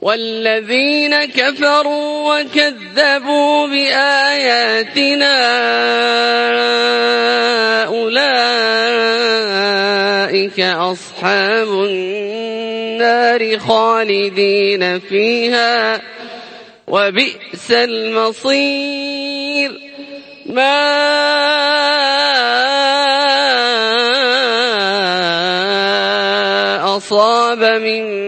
والذين كفروا وكذبوا بآياتنا أولئك أصحاب النار خالدين فيها وبئس المصير. ما أصاب من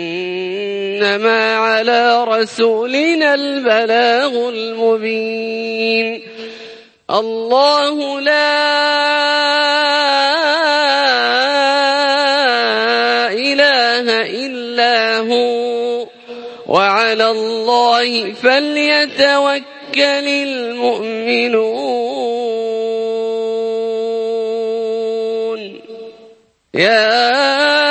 فإنما على رسولنا البلاغ المبين. الله لا إله إلا هو. وعلى الله فليتوكل المؤمنون. يا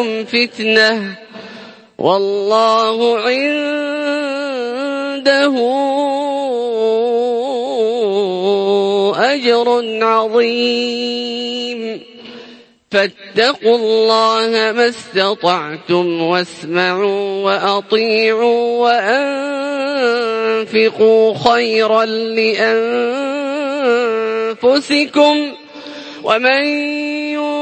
وأولادكم فتنة والله عنده أجر عظيم. فاتقوا الله ما استطعتم واسمعوا وأطيعوا وأنفقوا خيرا لأنفسكم. ومن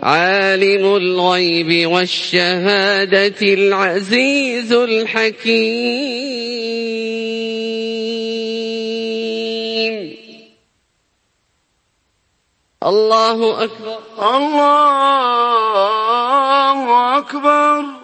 عالم الغيب والشهادة العزيز الحكيم. الله أكبر. الله أكبر.